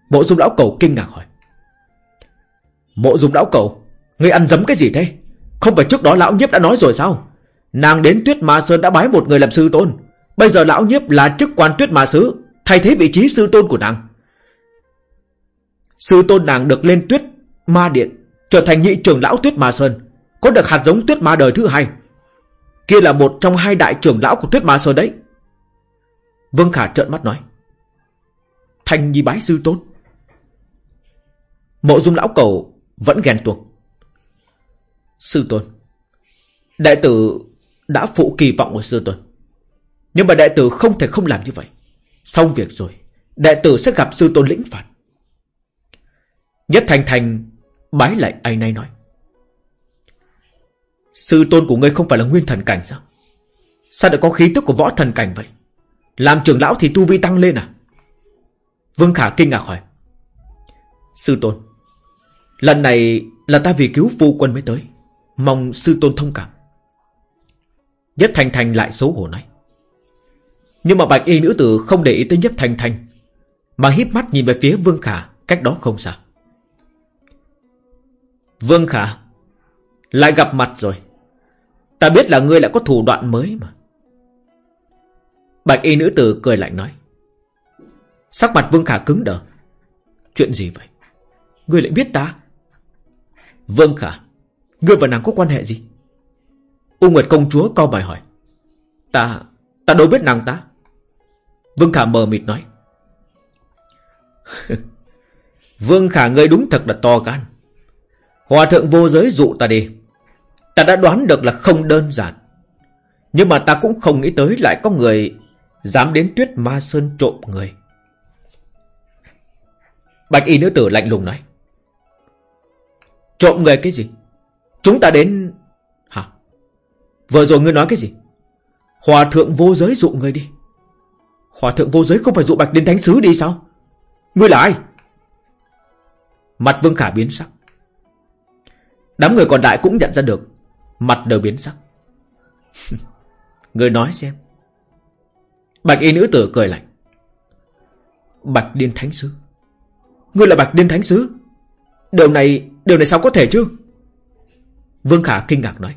Mộ dung lão cầu kinh ngạc hỏi. Mộ dung lão cầu Ngươi ăn dấm cái gì thế? Không phải trước đó lão nhiếp đã nói rồi sao? Nàng đến tuyết ma sơn đã bái một người làm sư tôn. Bây giờ lão nhiếp là chức quan tuyết ma sứ, Thay thế vị trí sư tôn của nàng. Sư tôn nàng được lên tuyết ma điện, Trở thành nhị trưởng lão tuyết ma sơn. Có được hạt giống tuyết ma đời thứ hai. Kia là một trong hai đại trưởng lão của tuyết ma sơn đấy. Vương Khả trợn mắt nói. Thanh nhi bái sư tôn. Mộ dung lão cầu vẫn ghen tuông. Sư tôn Đại tử đã phụ kỳ vọng của sư tôn. Nhưng mà đại tử không thể không làm như vậy. Xong việc rồi Đại tử sẽ gặp sư tôn lĩnh phạt. Nhất Thành Thành bái lại ai nay nói. Sư tôn của ngươi không phải là nguyên thần cảnh sao? Sao lại có khí tức của võ thần cảnh vậy? Làm trưởng lão thì tu vi tăng lên à? Vương Khả kinh ngạc hỏi. Sư tôn, Lần này là ta vì cứu phu quân mới tới. Mong sư tôn thông cảm. Nhất Thành Thành lại xấu hổ nói. Nhưng mà bạch y nữ tử không để ý tới Nhất Thành Thành, Mà híp mắt nhìn về phía Vương Khả, Cách đó không xa. Vương Khả lại gặp mặt rồi. Ta biết là ngươi lại có thủ đoạn mới mà. Bạch y nữ tử cười lạnh nói. Sắc mặt Vương Khả cứng đờ. Chuyện gì vậy? Ngươi lại biết ta? Vương Khả, Ngươi và nàng có quan hệ gì? U Nguyệt công chúa co bài hỏi. Ta Ta đâu biết nàng ta. Vương Khả mờ mịt nói. [laughs] Vương Khả ngươi đúng thật là to gan. Hòa thượng vô giới dụ ta đi. Ta đã đoán được là không đơn giản. Nhưng mà ta cũng không nghĩ tới lại có người Dám đến tuyết ma sơn trộm người. Bạch y nữ tử lạnh lùng nói, Trộm người cái gì? Chúng ta đến Hả? Vừa rồi ngươi nói cái gì? Hòa thượng vô giới dụ người đi. Hòa thượng vô giới không phải dụ bạch đến thánh sứ đi sao? Ngươi là ai? Mặt vương khả biến sắc. Đám người còn lại cũng nhận ra được Mặt đều biến sắc. [laughs] Người nói xem. Bạch y nữ tử cười lạnh. Bạch điên thánh sứ. Ngươi là bạch điên thánh sứ. Điều này Điều này sao có thể chứ? Vương Khả kinh ngạc nói.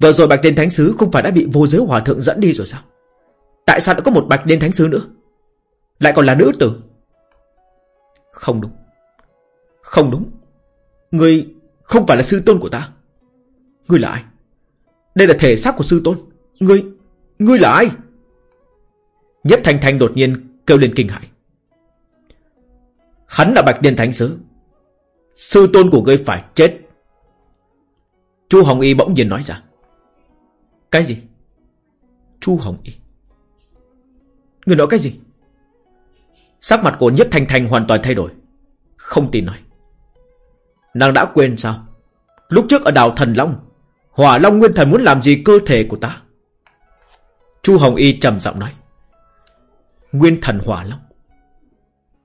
Vừa rồi bạch điên thánh sứ Không phải đã bị vô giới hòa thượng dẫn đi rồi sao? Tại sao đã có một bạch điên thánh sứ nữa? Lại còn là nữ tử. Không đúng. Không đúng. Ngươi không phải là sư tôn của ta. Ngươi là ai? Đây là thể xác của sư tôn. Ngươi Ngươi là ai? Nhất Thanh Thanh đột nhiên kêu lên kinh hãi. Hắn là Bạch Điên Thánh Sứ. Sư tôn của ngươi phải chết. Chu Hồng Y bỗng nhiên nói ra. Cái gì? Chu Hồng Y. Người nói cái gì? Sắc mặt của Nhất Thanh Thanh hoàn toàn thay đổi. Không tin nói. Nàng đã quên sao? Lúc trước ở đảo Thần Long Hỏa Long Nguyên Thần muốn làm gì cơ thể của ta? Chu Hồng Y trầm giọng nói. Nguyên Thần Hỏa Long.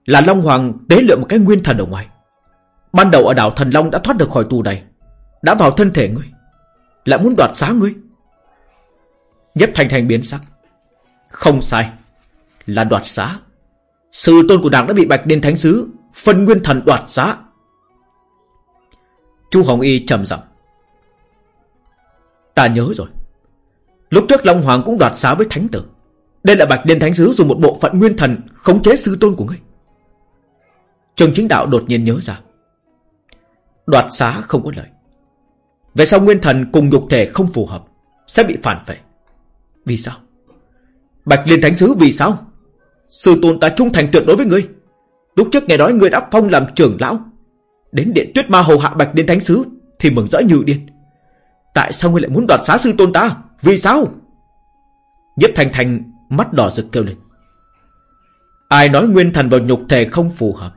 Là Long Hoàng tế lượng một cái Nguyên Thần ở ngoài. Ban đầu ở đảo Thần Long đã thoát được khỏi tù đầy. Đã vào thân thể ngươi. Lại muốn đoạt xá ngươi. Nhất Thành Thành biến sắc. Không sai. Là đoạt xá. Sư tôn của nàng đã bị Bạch Điên Thánh Sứ Phân Nguyên Thần đoạt xá. Chu Hồng Y trầm giọng. Ta nhớ rồi. Lúc trước Long Hoàng cũng đoạt xá với Thánh Tử. Đây là Bạch liên Thánh Sứ dùng một bộ phận nguyên thần Khống chế sư tôn của ngươi. Trường chính đạo đột nhiên nhớ ra. Đoạt xá không có lợi Về sau nguyên thần cùng nhục thể không phù hợp, Sẽ bị phản vệ. Vì sao? Bạch Liên Thánh Sứ vì sao? Sư tôn ta trung thành tuyệt đối với ngươi. Lúc trước nghe nói ngươi đã phong làm trưởng lão. Đến điện tuyết ma hầu hạ Bạch Liên Thánh Sứ Thì mừng rỡ như điên. Tại sao ngươi lại muốn đoạt xá sư tôn ta? Vì sao? Nhất Thành Thành mắt đỏ rực kêu lên. Ai nói nguyên thần vào nhục thể không phù hợp?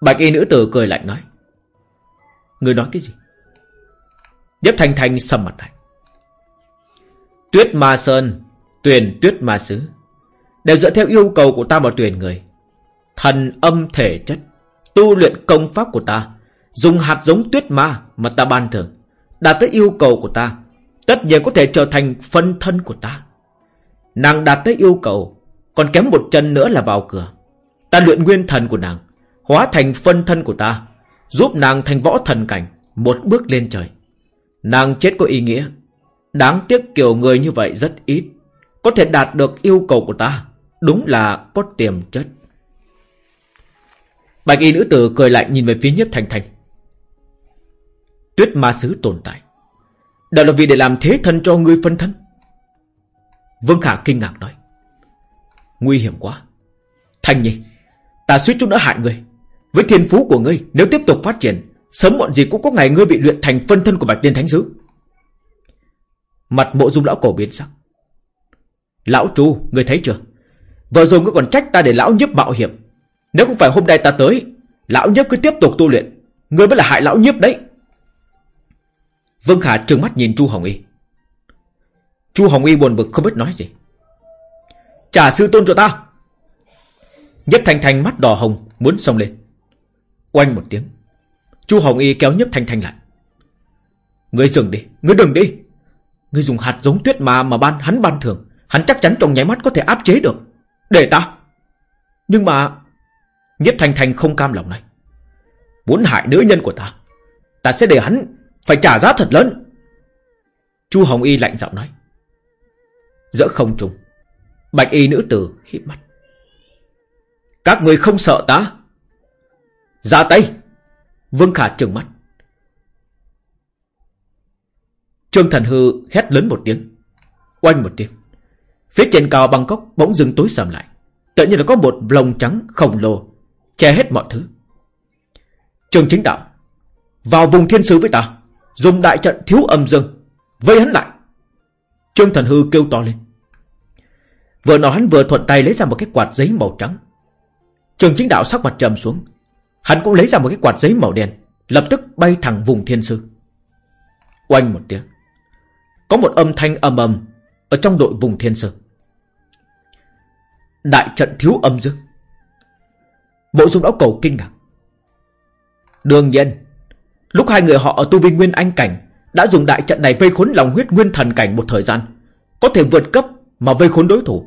Bạch y nữ tử cười lạnh nói. Người nói cái gì? Nhất Thành Thành sầm mặt lại. Tuyết Ma Sơn, Tuyển Tuyết Ma Sứ, Đều dựa theo yêu cầu của ta mà tuyển người. Thần âm thể chất, Tu luyện công pháp của ta, Dùng hạt giống tuyết ma mà ta ban thưởng. Đạt tới yêu cầu của ta, Tất nhiên có thể trở thành phân thân của ta. Nàng đạt tới yêu cầu, Còn kém một chân nữa là vào cửa. Ta luyện nguyên thần của nàng, Hóa thành phân thân của ta, Giúp nàng thành võ thần cảnh, Một bước lên trời. Nàng chết có ý nghĩa. Đáng tiếc kiểu người như vậy rất ít, Có thể đạt được yêu cầu của ta, Đúng là có tiềm chất. Bạch y nữ tử cười lạnh nhìn về phía nhiếp thành thành. Tuyết ma sứ tồn tại. Đó là vì để làm thế thân cho ngươi phân thân. Vương Khả kinh ngạc nói. Nguy hiểm quá. Thành nhi Ta suýt chút nữa hại ngươi Với thiên phú của ngươi Nếu tiếp tục phát triển Sớm muộn gì cũng có ngày ngươi bị luyện thành phân thân của Bạch Liên Thánh Sứ. Mặt mộ dung lão cổ biến sắc. Lão Chu, ngươi thấy chưa? Vợ rồi ngươi còn trách ta để lão nhiếp mạo hiểm. Nếu không phải hôm nay ta tới Lão nhiếp cứ tiếp tục tu luyện. Ngươi mới là hại lão nhiếp đấy. Vương Khả trừng mắt nhìn Chu Hồng Y. Chu Hồng Y buồn bực không biết nói gì. Trả sư tôn cho ta. Nhất Thanh Thanh mắt đỏ hồng Muốn xông lên. Oanh một tiếng. Chu Hồng Y kéo Nhất Thanh Thanh lại. Ngươi dừng đi, ngươi đừng đi. Ngươi dùng hạt giống tuyết mà mà ban hắn ban thường Hắn chắc chắn trong nháy mắt có thể áp chế được. Để ta. Nhưng mà Nhất Thanh Thanh không cam lòng này. Muốn hại nữ nhân của ta Ta sẽ để hắn phải trả giá thật lớn Chu Hồng Y lạnh giọng nói Giữa không trùng Bạch y nữ tử hít mắt. Các người không sợ ta? Ra tay! Vương Khả trừng mắt. Trương Thần Hư hét lớn một tiếng. Oanh một tiếng. Phía trên cao Bangkok bỗng dưng tối sầm lại. Tự nhiên là có một lồng trắng khổng lồ, che hết mọi thứ. Trường chính đạo, vào vùng thiên sứ với ta dùng đại trận thiếu âm dương vây hắn lại. Trương Thần Hư kêu to lên. Vừa nói hắn vừa thuận tay lấy ra một cái quạt giấy màu trắng. Trường chính đạo sắc mặt trầm xuống. Hắn cũng lấy ra một cái quạt giấy màu đen, lập tức bay thẳng vùng thiên sư. Oanh một tiếng. Có một âm thanh ầm ầm ở trong đội vùng thiên sư. Đại trận thiếu âm dương. Bộ dung lão cầu kinh ngạc. Đương nhiên, lúc hai người họ ở tu vi nguyên anh cảnh đã dùng đại trận này vây khốn lòng huyết nguyên thần cảnh một thời gian, có thể vượt cấp mà vây khốn đối thủ.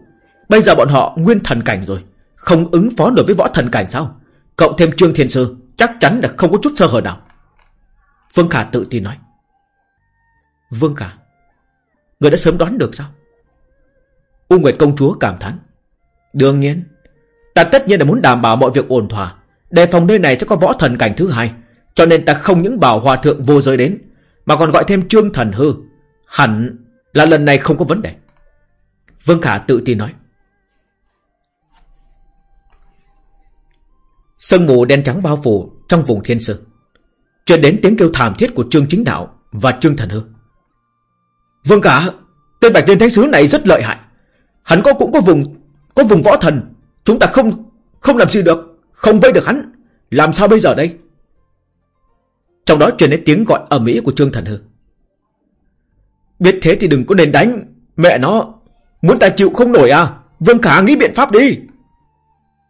Bây giờ bọn họ nguyên thần cảnh rồi, không ứng phó nổi với võ thần cảnh sao? Cộng thêm Trương Thiên Sư, chắc chắn là không có chút sơ hở nào. Vương Khả tự tin nói. Vương Khả, người đã sớm đoán được sao? U Nguyệt công chúa cảm thán. Đương nhiên, ta tất nhiên là muốn đảm bảo mọi việc ổn thỏa, đề phòng nơi này sẽ có võ thần cảnh thứ hai, cho nên ta không những bảo hòa thượng vô giới đến, mà còn gọi thêm Trương Thần Hư. Hẳn là lần này không có vấn đề. Vương Khả tự tin nói. sơn mù đen trắng bao phủ trong vùng thiên sư. Truyền đến tiếng kêu thảm thiết của Trương Chính Đạo và Trương Thần Hư. Vương Khả, tên Bạch Liên Thánh Sứ này rất lợi hại. Hắn có cũng có vùng có vùng võ thần, chúng ta không không làm gì được, không vây được hắn, làm sao bây giờ đây? Trong đó truyền đến tiếng gọi ở mỹ của Trương Thần Hư. Biết thế thì đừng có nên đánh, mẹ nó, muốn ta chịu không nổi à? Vương Khả nghĩ biện pháp đi.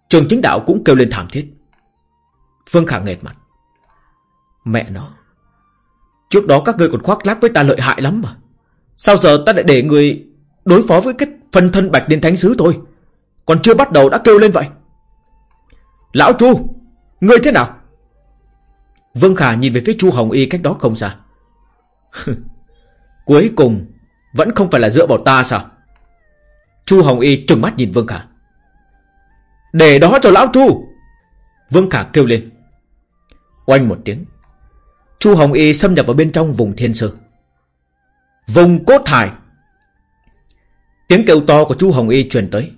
Trường chính đạo cũng kêu lên thảm thiết. Vương Khả nghệt mặt. Mẹ nó. Trước đó các ngươi còn khoác lác với ta lợi hại lắm mà. Sao giờ ta lại để người đối phó với cái phân thân bạch điên thánh sứ thôi. Còn chưa bắt đầu đã kêu lên vậy. Lão Chu, ngươi thế nào? Vương Khả nhìn về phía Chu Hồng Y cách đó không xa. [laughs] Cuối cùng, vẫn không phải là dựa vào ta sao? Chu Hồng Y trừng mắt nhìn Vương Khả. Để đó cho lão Chu! Vương Khả kêu lên. Oanh một tiếng. Chu Hồng Y xâm nhập vào bên trong vùng thiên sư. Vùng cốt hải. Tiếng kêu to của Chu Hồng Y truyền tới.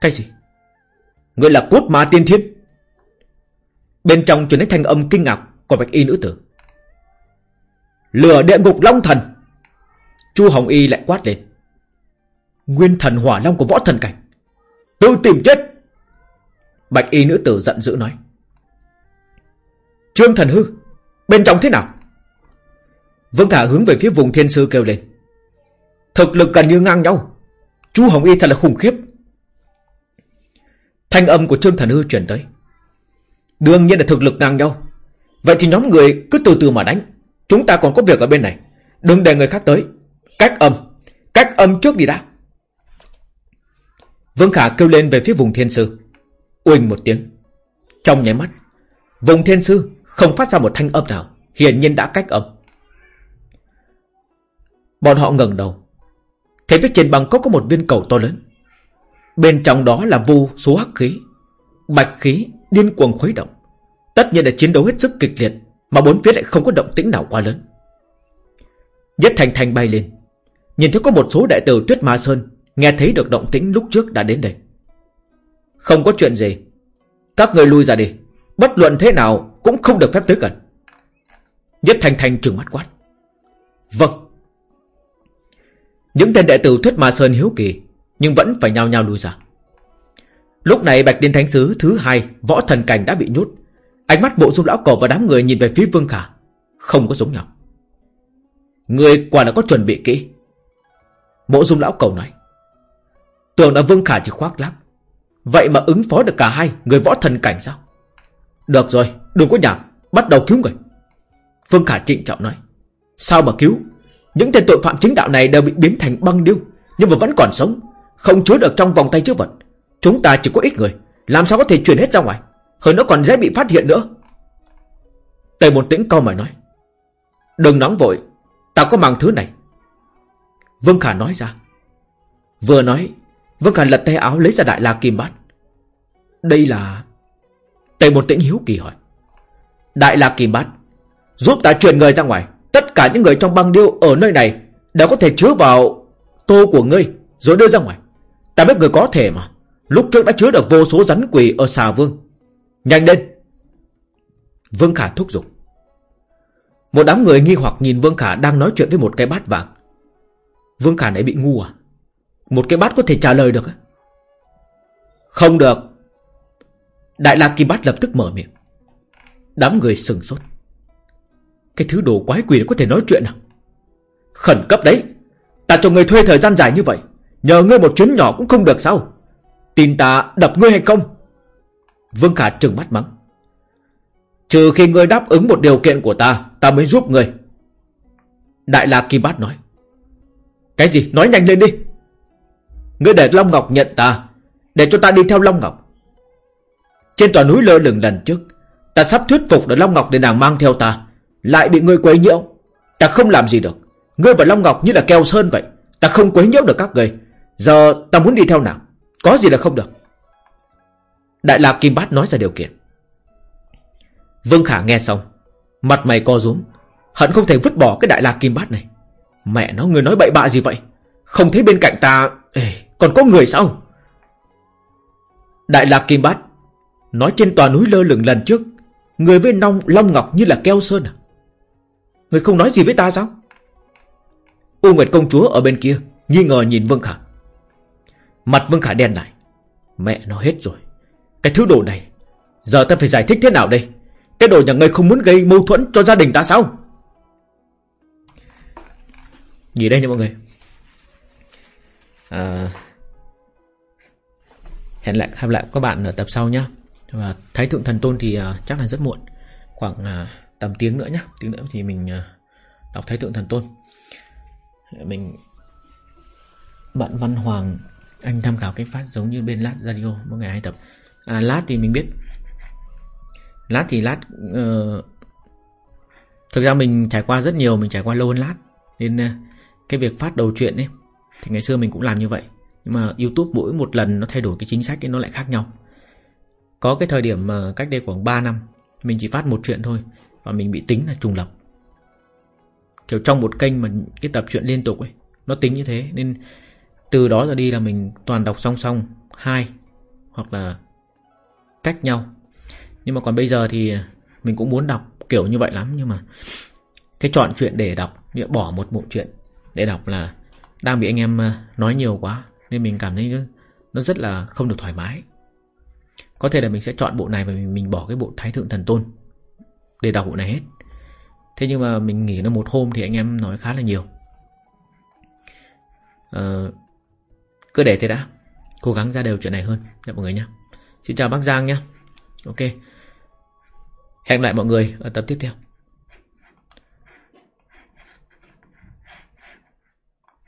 Cái gì? Ngươi là cốt ma tiên thiên. Bên trong truyền đến thanh âm kinh ngạc của bạch y nữ tử. Lửa địa ngục long thần. Chu Hồng Y lại quát lên. Nguyên thần hỏa long của võ thần cảnh. Tự tìm chết. Bạch y nữ tử giận dữ nói. Trương thần hư. Bên trong thế nào? Vương Khả hướng về phía vùng thiên sư kêu lên. Thực lực gần như ngang nhau. Chu Hồng Y thật là khủng khiếp. Thanh âm của Trương Thần Hư chuyển tới. Đương nhiên là thực lực ngang nhau. Vậy thì nhóm người cứ từ từ mà đánh. Chúng ta còn có việc ở bên này. Đừng để người khác tới. Cách âm. Cách âm trước đi đã. Vương Khả kêu lên về phía vùng thiên sư. Uỳnh một tiếng. Trong nháy mắt. Vùng thiên sư không phát ra một thanh âm nào. Hiển nhiên đã cách âm. Bọn họ ngẩng đầu. Thấy phía trên bằng cốc có một viên cầu to lớn. Bên trong đó là vô số hắc khí. Bạch khí điên cuồng khuấy động. Tất nhiên là chiến đấu hết sức kịch liệt, mà bốn phía lại không có động tĩnh nào quá lớn. Nhất Thành Thành bay lên, nhìn thấy có một số đại tử Tuyết Ma Sơn nghe thấy được động tĩnh lúc trước đã đến đây. Không có chuyện gì, các người lui ra đi, bất luận thế nào cũng không được phép tới gần. Nhất Thành Thành trừng mắt quát. Vâng. Những tên đệ tử Tuyết Ma Sơn hiếu kỳ, nhưng vẫn phải nhao nhao lui ra. Lúc này Bạch Điên Thánh Sứ thứ hai, Võ Thần Cảnh đã bị nhốt. Ánh mắt bộ dung lão cổ và đám người nhìn về phía Vương Khả, Không có giống nhau. Người quả là có chuẩn bị kỹ. Mộ dung lão cầu nói, Tưởng là Vương Khả chỉ khoác lác. Vậy mà ứng phó được cả hai Người võ thần cảnh sao? Được rồi, đừng có nhảm, Bắt đầu cứu người. Vương Khả trịnh trọng nói, Sao mà cứu? Những tên tội phạm chính đạo này đều bị biến thành băng điêu, Nhưng mà vẫn còn sống, Không chứa được trong vòng tay chứa vật. Chúng ta chỉ có ít người. Làm sao có thể chuyển hết ra ngoài? Hơn nữa còn dễ bị phát hiện nữa. Tề môn tĩnh câu mày nói, Đừng nóng vội, Ta có mang thứ này. Vương Khả nói ra, Vừa nói, Vương Khả lật tay áo lấy ra đại la kim bát. Đây là Tề môn tĩnh hiếu kỳ hỏi, Đại la kim bát, Giúp ta chuyển người ra ngoài. Tất cả những người trong băng điêu ở nơi này Đều có thể chứa vào tô của ngươi Rồi đưa ra ngoài. Ta biết người có thể mà. Lúc trước đã chứa được vô số rắn quỷ ở xà vương. Nhanh lên! Vương Khả thúc giục. Một đám người nghi hoặc nhìn Vương Khả đang nói chuyện với một cái bát vàng. Vương Khả này bị ngu à? Một cái bát có thể trả lời được á? Không được. Đại La Kim Bát lập tức mở miệng. Đám người sừng sốt. Cái thứ đồ quái quỷ có thể nói chuyện à? Khẩn cấp đấy. Ta cho người thuê thời gian dài như vậy. Nhờ ngươi một chuyến nhỏ cũng không được sao? Tin ta đập ngươi hay không? Vương Khả trừng mắt mắng. Trừ khi ngươi đáp ứng một điều kiện của ta Ta mới giúp ngươi. Đại La Kim Bát nói. Cái gì? Nói nhanh lên đi. Ngươi để Long Ngọc nhận ta, Để cho ta đi theo Long Ngọc. Trên tòa núi lơ lửng lần trước, Ta sắp thuyết phục được Long Ngọc để nàng mang theo ta, Lại bị ngươi quấy nhiễu. Ta không làm gì được. Ngươi và Long Ngọc như là keo sơn vậy. Ta không quấy nhiễu được các người Giờ ta muốn đi theo nàng. Có gì là không được? Đại la Kim Bát nói ra điều kiện. Vương Khả nghe xong Mặt mày co rúm Hận không thể vứt bỏ cái Đại la Kim Bát này. Mẹ nó người nói bậy bạ gì vậy? Không thấy bên cạnh ta Ê, Còn có người sao? Đại la Kim Bát Nói trên tòa núi lơ lửng lần trước Người với nong Long Ngọc như là keo sơn à? Người không nói gì với ta sao? U Nguyệt công chúa ở bên kia Nghi ngờ nhìn Vương Khả. Mặt Vương Khả đen lại Mẹ nó hết rồi. Cái thứ đồ này Giờ ta phải giải thích thế nào đây? Cái đồ nhà ngươi không muốn gây mâu thuẫn cho gia đình ta sao? Gì đây nha mọi người. À, Hẹn lại gặp lại các bạn ở tập sau nhé Và Thái Thượng Thần Tôn thì uh, chắc là rất muộn. Khoảng uh, tầm tiếng nữa nhé Tiếng nữa thì mình uh, đọc Thái Thượng Thần Tôn. Mình Bạn Văn Hoàng anh tham khảo cách phát giống như bên Lát Radio Mỗi ngày hai tập. À, Lát thì mình biết. Lát thì Lát uh, Thực ra mình trải qua rất nhiều Mình trải qua lâu hơn Lát. Nên uh, cái việc phát đầu chuyện ấy Thì ngày xưa mình cũng làm như vậy. Nhưng mà Youtube mỗi một lần nó thay đổi cái chính sách ấy Nó lại khác nhau. Có cái thời điểm mà cách đây khoảng 3 năm Mình chỉ phát một chuyện thôi Và mình bị tính là trùng lập. Kiểu trong một kênh mà cái tập truyện liên tục ấy Nó tính như thế. Nên từ đó ra đi là mình toàn đọc song song hai Hoặc là cách nhau. Nhưng mà còn bây giờ thì Mình cũng muốn đọc kiểu như vậy lắm Nhưng mà Cái chọn chuyện để đọc Bỏ một bộ chuyện để đọc là Đang bị anh em à, nói nhiều quá Nên mình cảm thấy nó rất là không được thoải mái. Có thể là mình sẽ chọn bộ này Và mình bỏ cái bộ Thái Thượng Thần Tôn Để đọc bộ này hết. Thế nhưng mà mình nghỉ nó một hôm Thì anh em nói khá là nhiều. Uh, cứ để thế đã. Cố gắng ra đều chuyện này hơn, Nha mọi người nhé Xin chào bác Giang nhé Ok. Hẹn lại mọi người ở tập tiếp theo.